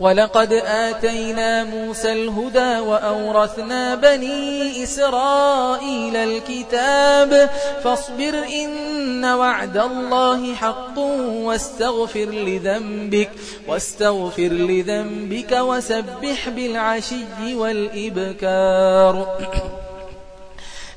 ولقد آتينا موسى الهدى وأورثنا بني إسرائيل الكتاب فاصبر إن وعد الله حق واستغفر لذنبك واستغفر لذنبك وسبح بالعشي والإبكار.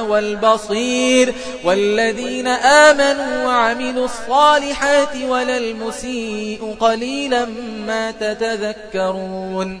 والبصير والذين آمنوا وعملوا الصالحات ولا المسيء قليلا ما تتذكرون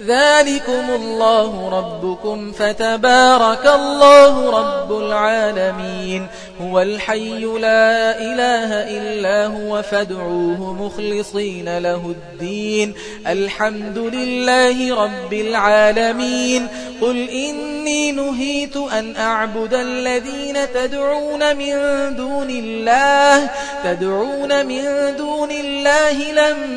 ذلكم الله ربكم فتبارك الله رب العالمين. هو الحي لا إله إلا هو فادعوه مخلصين له الدين. الحمد لله رب العالمين. قل إني نهيت أن أعبد الذين تدعون من دون الله. تدعون من دون الله لما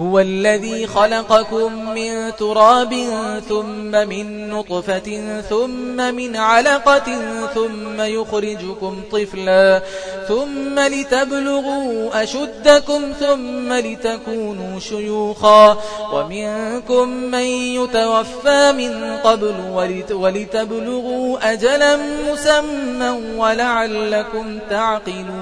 هو الذي خلقكم من تراب ثم من نطفة ثم من علقة ثم يخرجكم طفلا ثم لتبلغوا أشدكم ثم لتكونوا شيوخا ومنكم من يتوفى من قبل ولتبلغوا أجلا مسمى ولعلكم تعقلون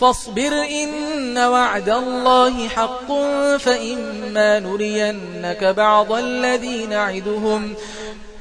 فاصبر إن وعد الله حق فإما نرينك بعض الذين نعدهم.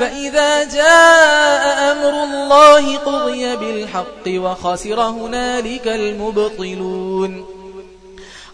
فإذا جاء أمر الله قضي بالحق وخسر هنالك المبطلون.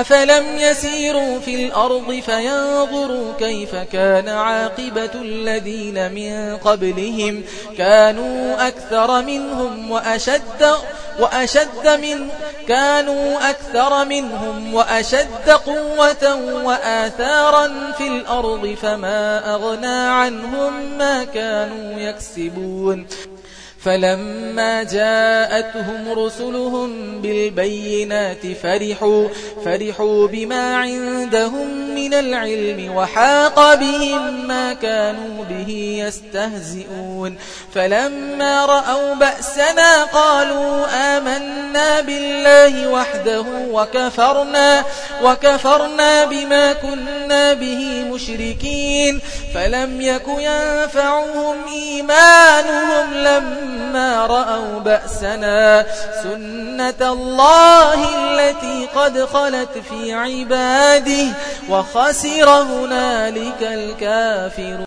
أفلم يسيروا في الأرض فينظروا كيف كان عاقبة الذين من قبلهم كانوا أكثر منهم وأشد وأشد من كانوا أكثر منهم وأشد قوة وآثارا في الأرض فما أغنى عنهم ما كانوا يكسبون فلما جاءتهم رسلهم بالبينات فرحوا, فرحوا بما عندهم من العلم وحاق بهم ما كانوا به يستهزئون. فلما رأوا بأسنا قالوا آمنا بالله وحده وكفرنا, وكفرنا بما كنا به مشركين. فلم يك ينفعهم إيمانهم لما رأوا بأسنا. سنة الله التي قد خلت في عباده وخسر هنالك الكافر